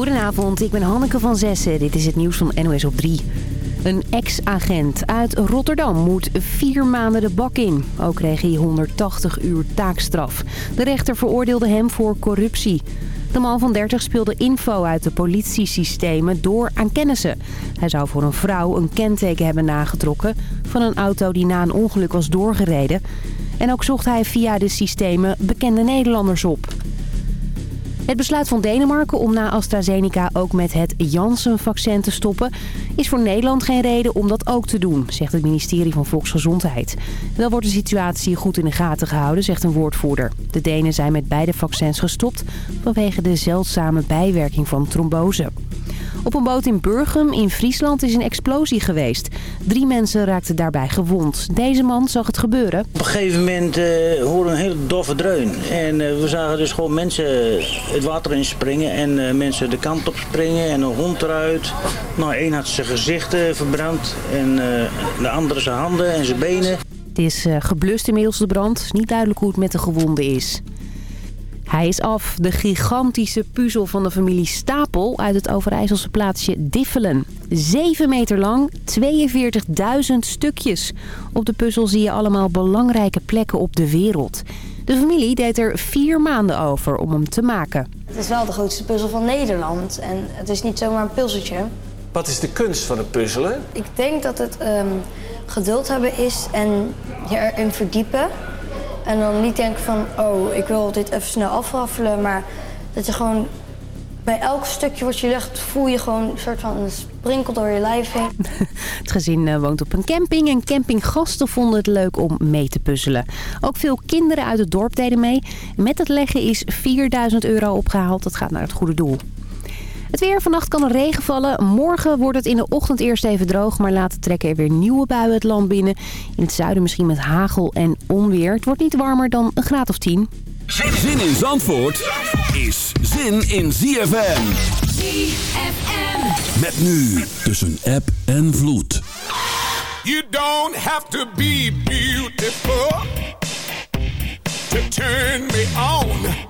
Goedenavond, ik ben Hanneke van Zessen. Dit is het nieuws van NOS op 3. Een ex-agent uit Rotterdam moet vier maanden de bak in. Ook kreeg hij 180 uur taakstraf. De rechter veroordeelde hem voor corruptie. De man van 30 speelde info uit de politiesystemen door aan kennissen. Hij zou voor een vrouw een kenteken hebben nagetrokken van een auto die na een ongeluk was doorgereden. En ook zocht hij via de systemen bekende Nederlanders op. Het besluit van Denemarken om na AstraZeneca ook met het Janssen-vaccin te stoppen... is voor Nederland geen reden om dat ook te doen, zegt het ministerie van Volksgezondheid. Wel wordt de situatie goed in de gaten gehouden, zegt een woordvoerder. De Denen zijn met beide vaccins gestopt vanwege de zeldzame bijwerking van trombose. Op een boot in Burgum in Friesland is een explosie geweest. Drie mensen raakten daarbij gewond. Deze man zag het gebeuren. Op een gegeven moment uh, hoorde een hele doffe dreun. En uh, we zagen dus gewoon mensen het water in springen en uh, mensen de kant op springen en een hond eruit. Nou, één had zijn gezicht verbrand en de andere zijn handen en zijn benen. Het is geblust inmiddels de brand. Het is niet duidelijk hoe het met de gewonden is. Hij is af, de gigantische puzzel van de familie Stapel uit het Overijsselse plaatsje Diffelen. 7 meter lang, 42.000 stukjes. Op de puzzel zie je allemaal belangrijke plekken op de wereld. De familie deed er vier maanden over om hem te maken. Het is wel de grootste puzzel van Nederland en het is niet zomaar een puzzeltje. Wat is de kunst van het puzzelen? Ik denk dat het um, geduld hebben is en je erin verdiepen. En dan niet denken van, oh, ik wil dit even snel afraffelen. Maar dat je gewoon bij elk stukje wat je legt, voel je gewoon een soort van een sprinkel door je lijf heen. Het gezin eh, woont op een camping en campinggasten vonden het leuk om mee te puzzelen. Ook veel kinderen uit het dorp deden mee. Met het leggen is 4000 euro opgehaald. Dat gaat naar het goede doel. Het weer. Vannacht kan er regen vallen. Morgen wordt het in de ochtend eerst even droog. Maar later trekken er weer nieuwe buien het land binnen. In het zuiden misschien met hagel en onweer. Het wordt niet warmer dan een graad of 10. Zin in Zandvoort is zin in ZFM. ZFM. Met nu tussen app en vloed. You don't have to be beautiful to turn me on.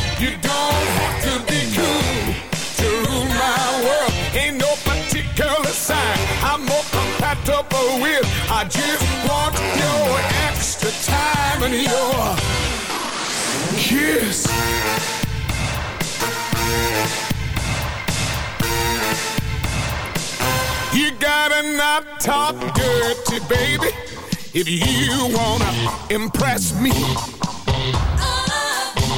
You don't have to be cool to rule my world. Ain't no particular sign I'm more compatible with. I just want your extra time and your kiss. You gotta not talk dirty, baby, if you wanna impress me. Oh.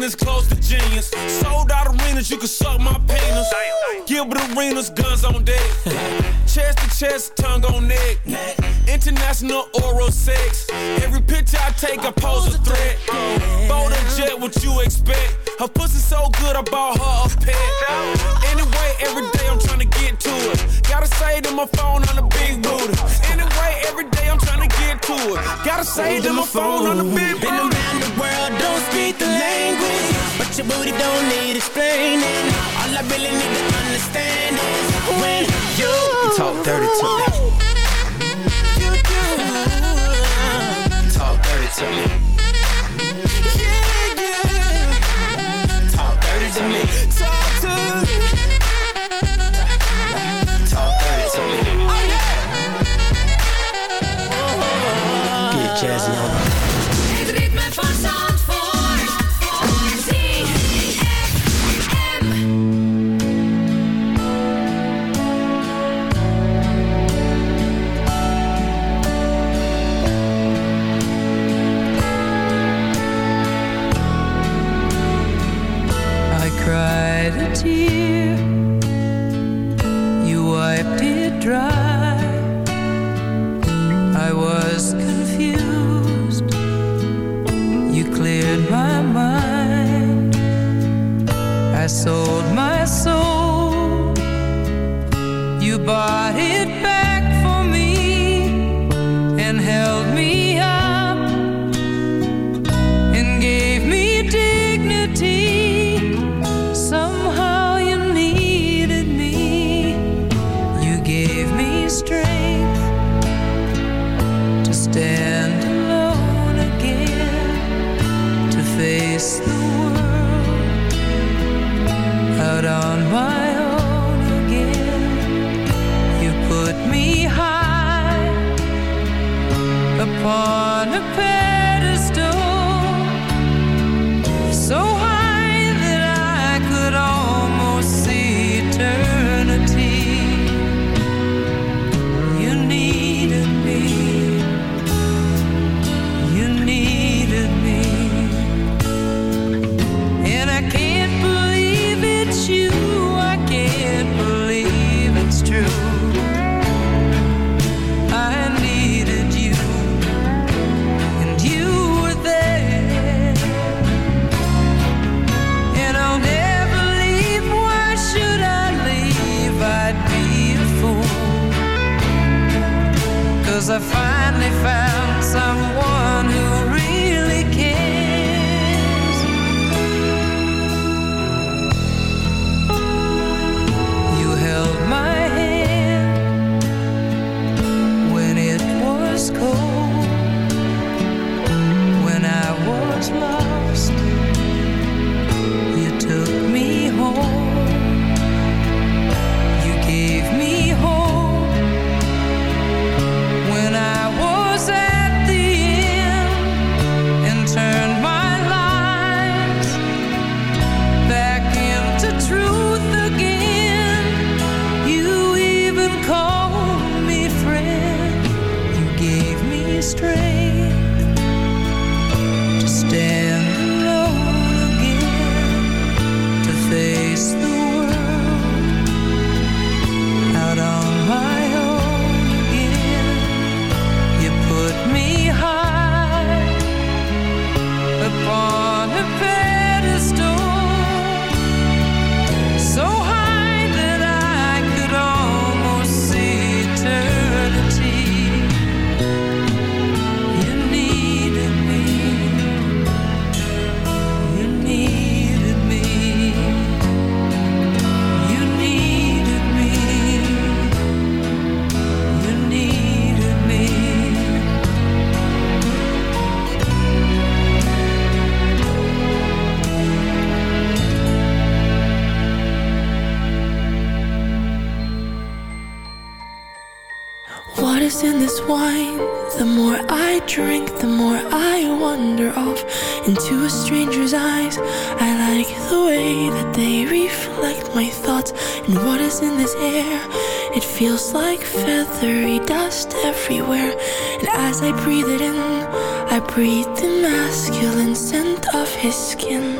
Those cadenas close to genius. Sold out arenas, you can suck my penis. Gilbert Arenas, guns on deck. chest to chest, tongue on neck. International oral sex. Every picture I take, I pose a threat. Bold and jet, what you expect? Her pussy so good, I bought her a pet. Anyway, every day I'm trying to get to it. Gotta say to my phone on the big booty. To it. Gotta say to my phone on the big Been booty. around the world, don't speak the language. But your booty don't need explaining. All I really need to understand is when you, You talk dirty to me. you do. Talk dirty to me. Yeah, yeah. Talk dirty to me. Sold my soul. You bought breathe it in. I breathe the masculine scent of his skin.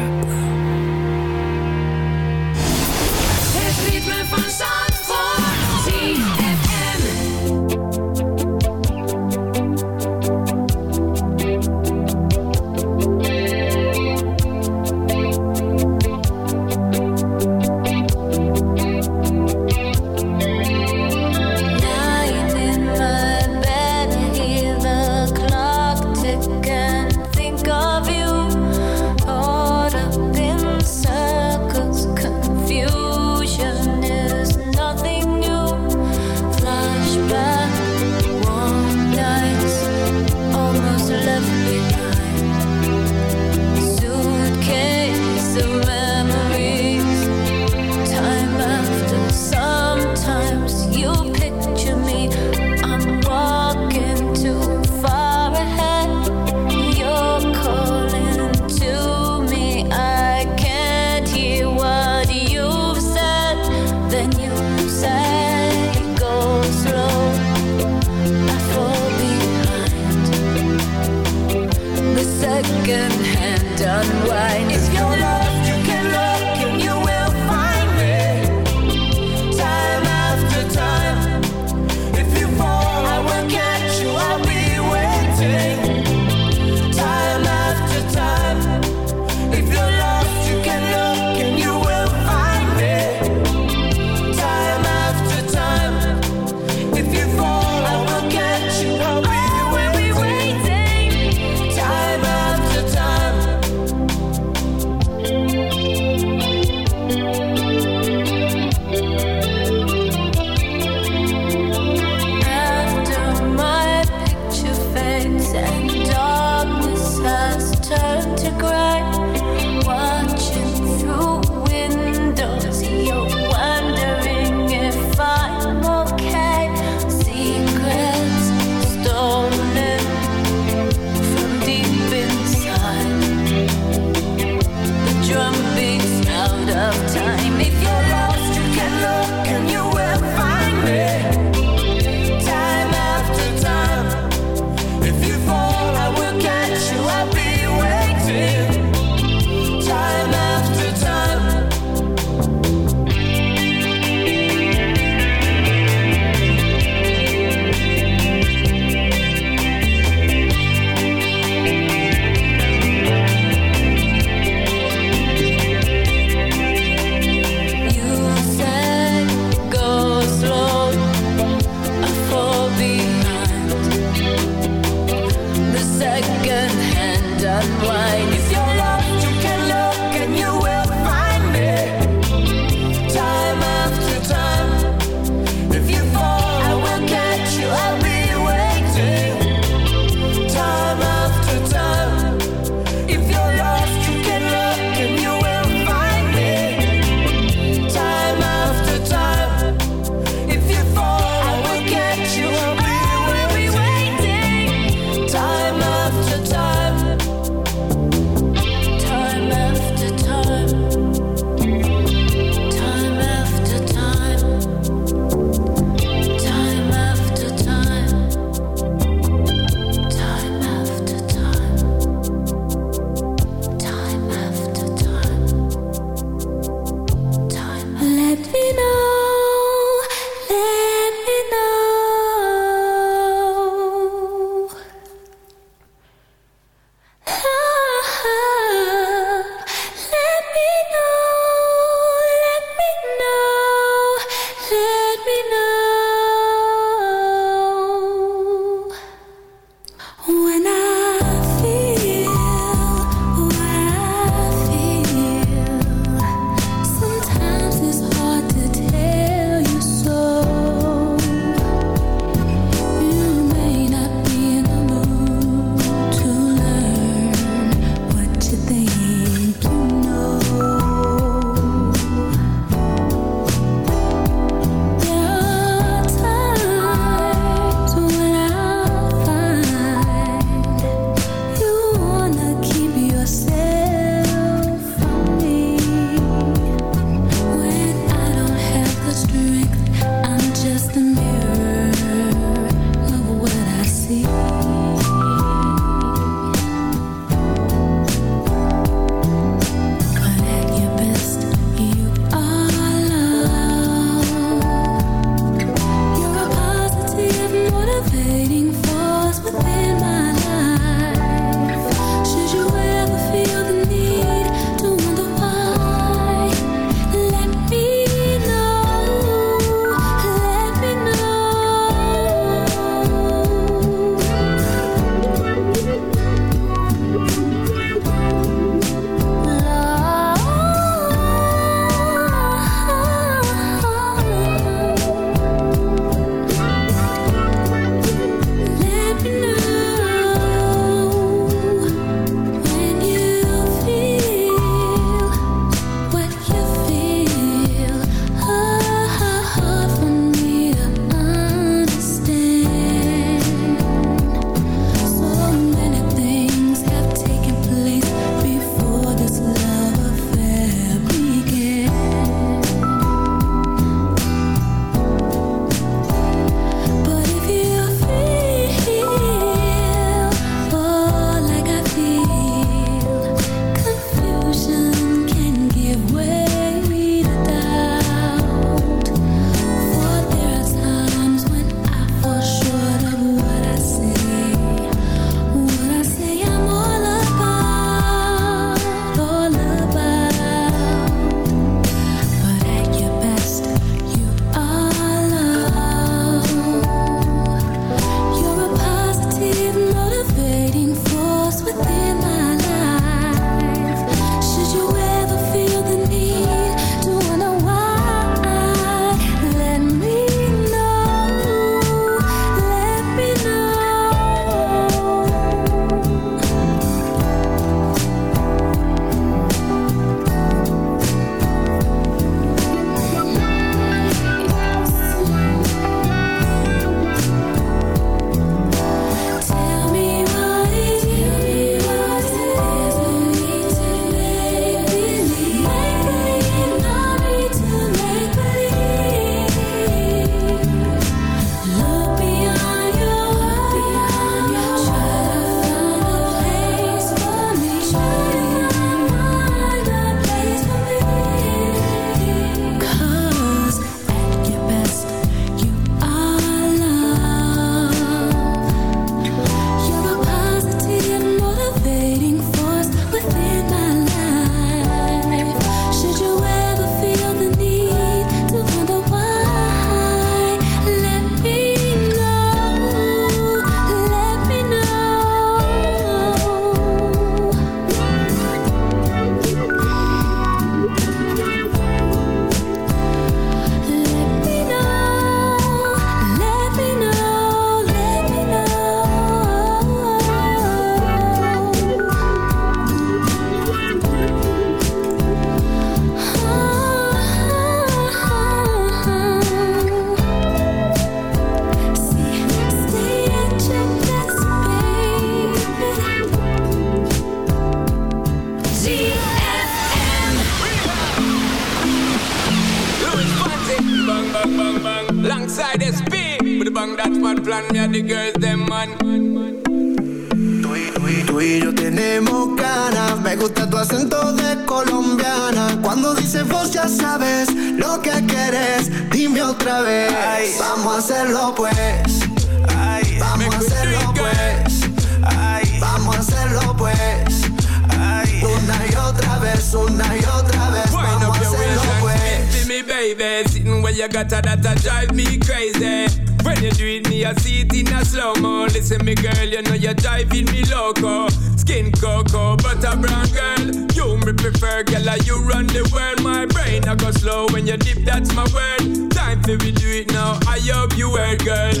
me girl, you know you're driving me loco. Skin cocoa, butter brown girl. You me prefer, girl, like you run the world. My brain I go slow when you dip, that's my word. Time for we do it now. I hope you heard, girl.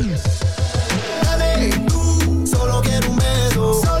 Dale, tú, solo quiero un beso. Solo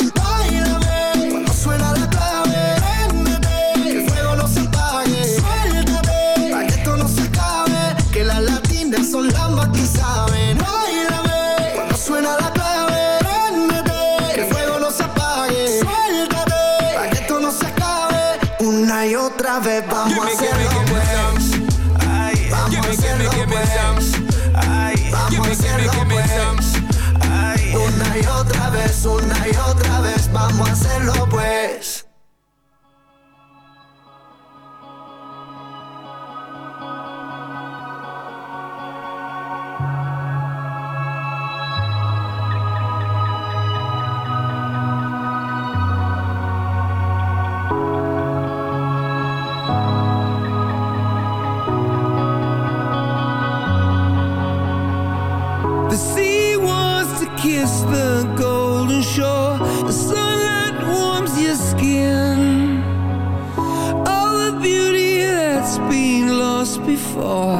grave pa' hacer kiss the golden shore The sunlight warms your skin. All the beauty that's been lost before.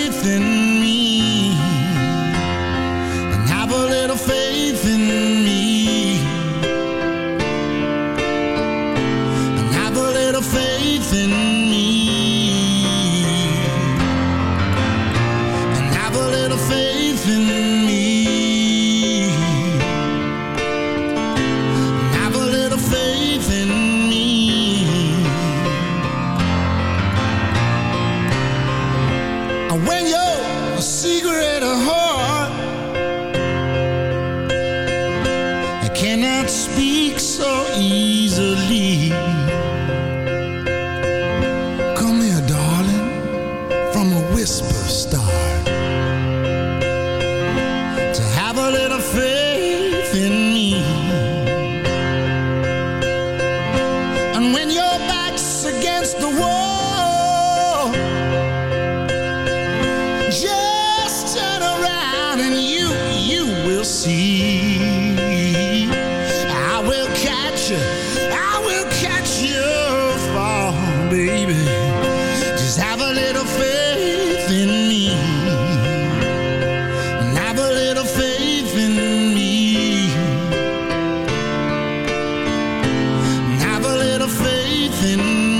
nothing.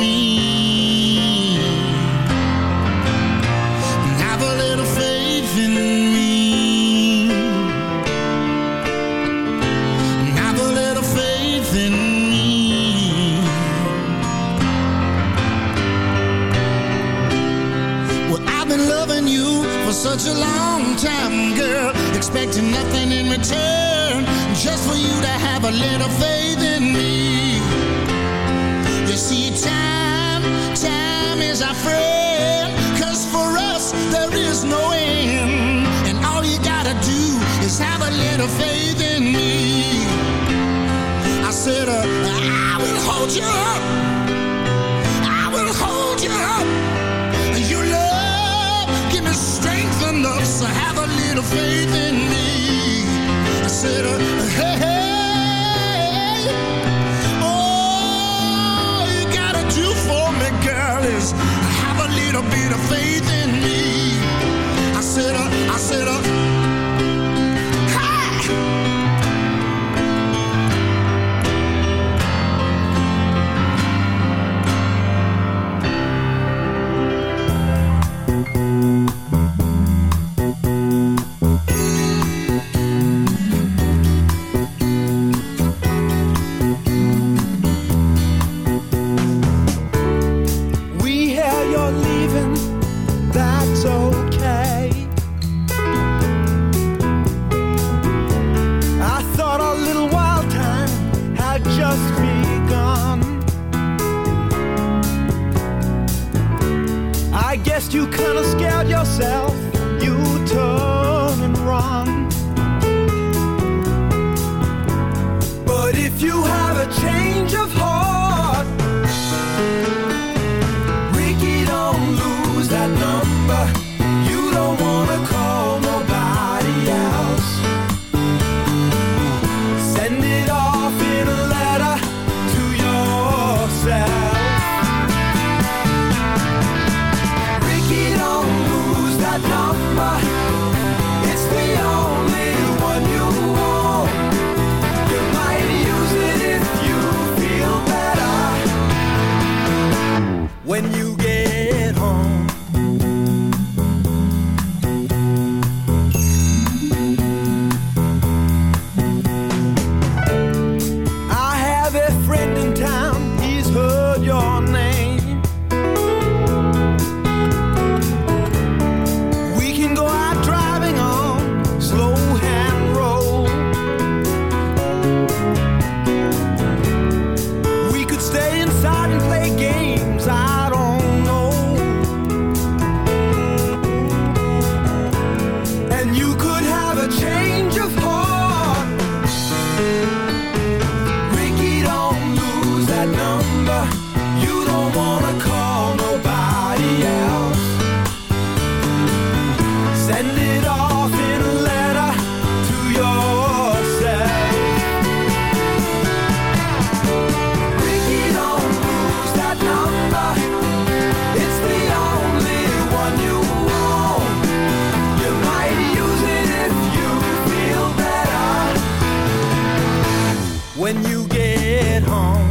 home.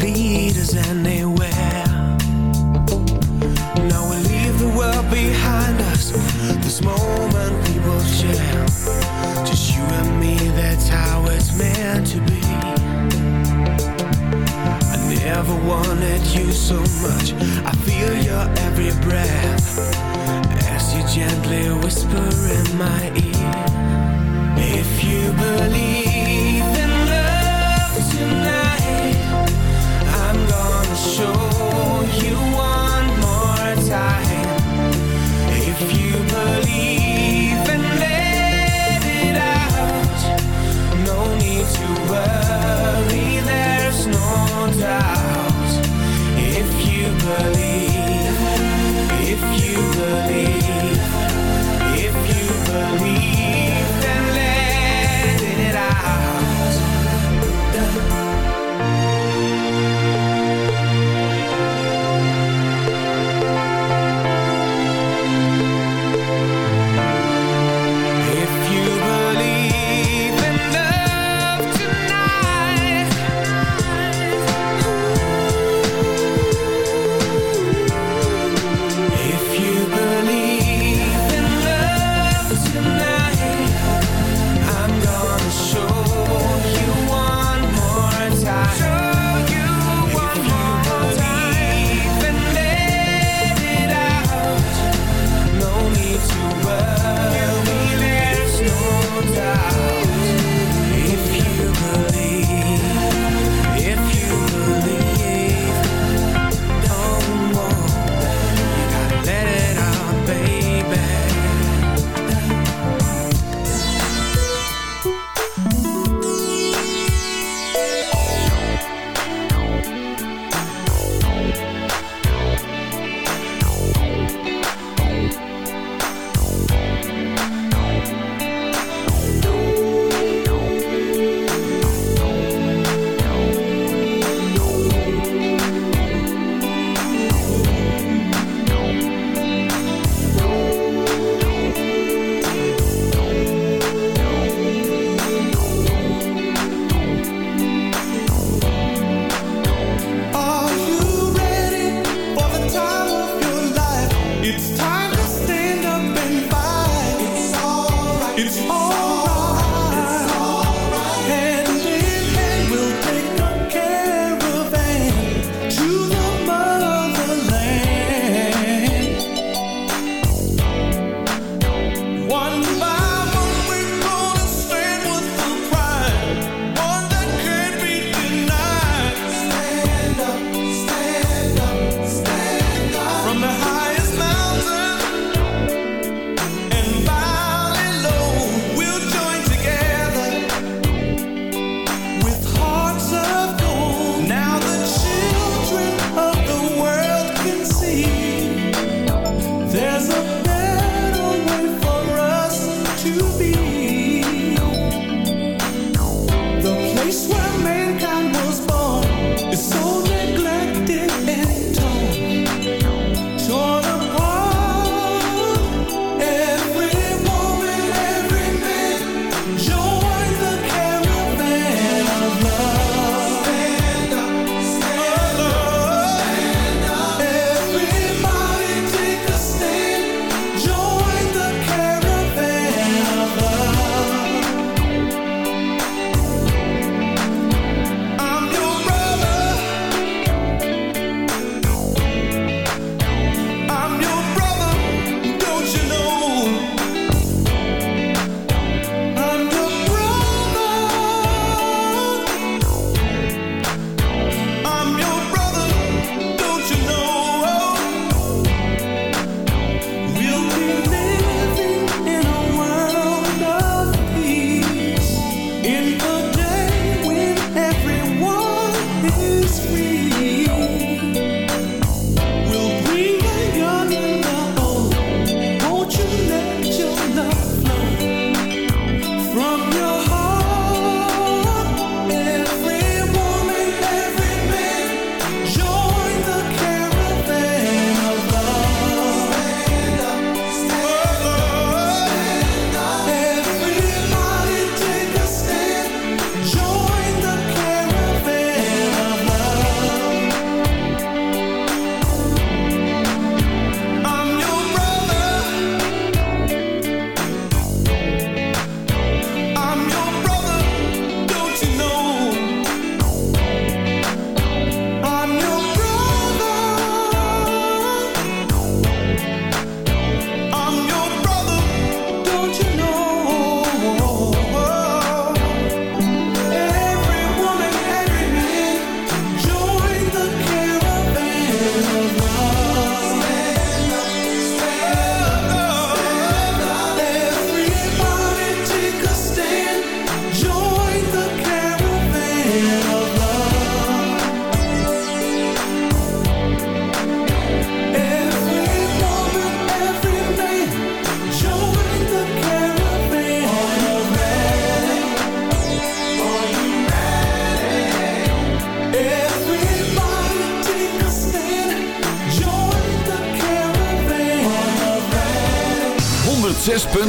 lead us anywhere.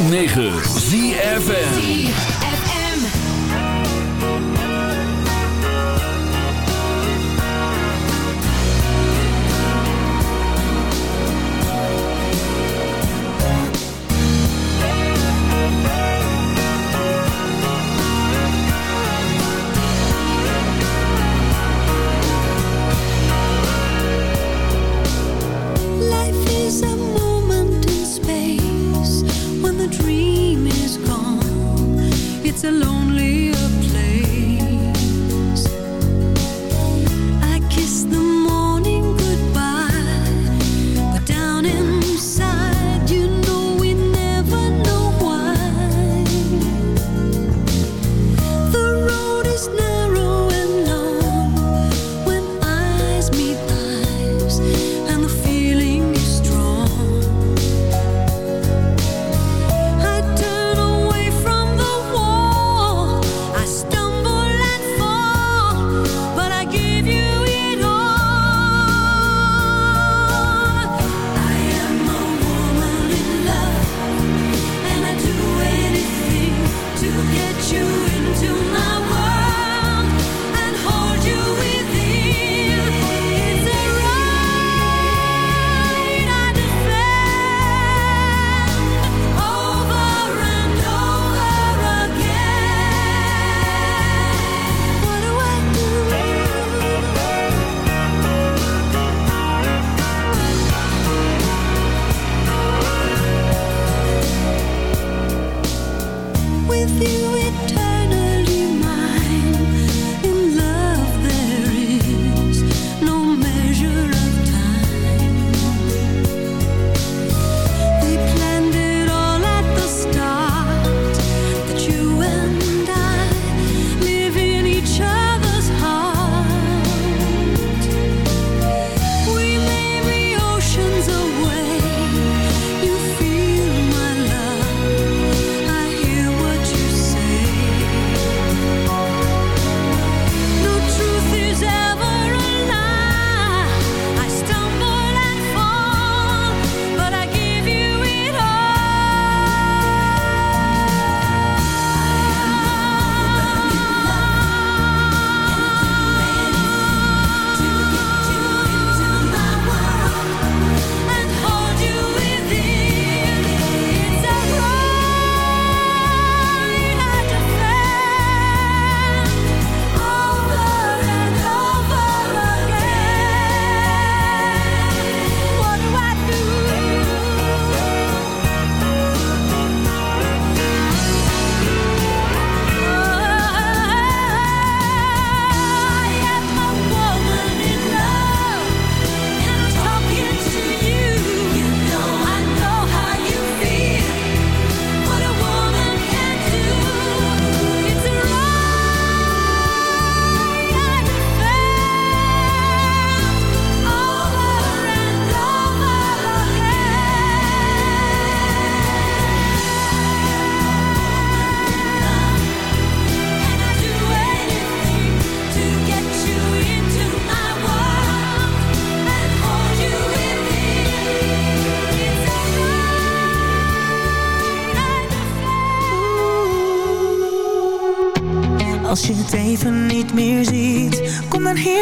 106.9 ZFN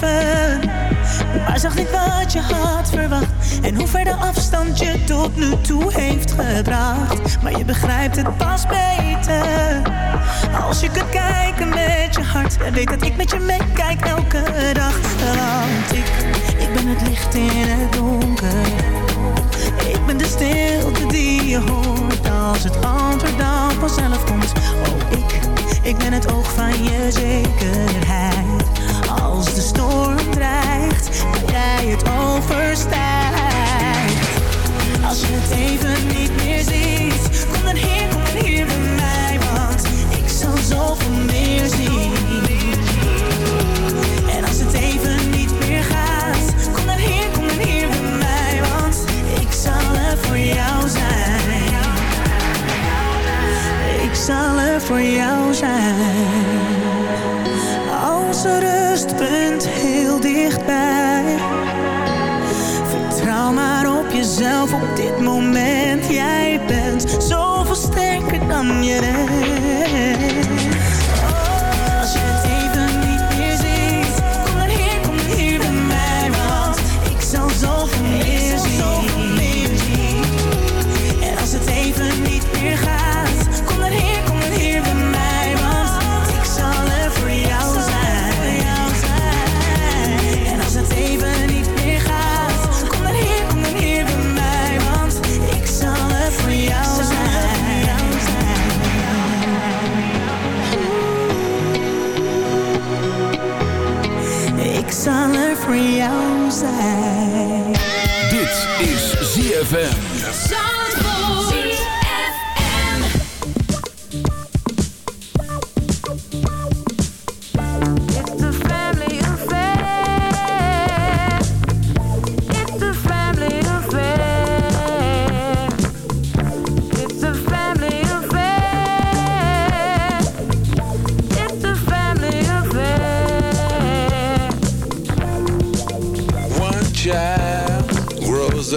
Maar zag niet wat je had verwacht. En hoe ver de afstand je tot nu toe heeft gebracht. Maar je begrijpt het pas beter. Als je kunt kijken met je hart. En weet dat ik met je meekijk elke dag. Want ik, ik ben het licht in het donker.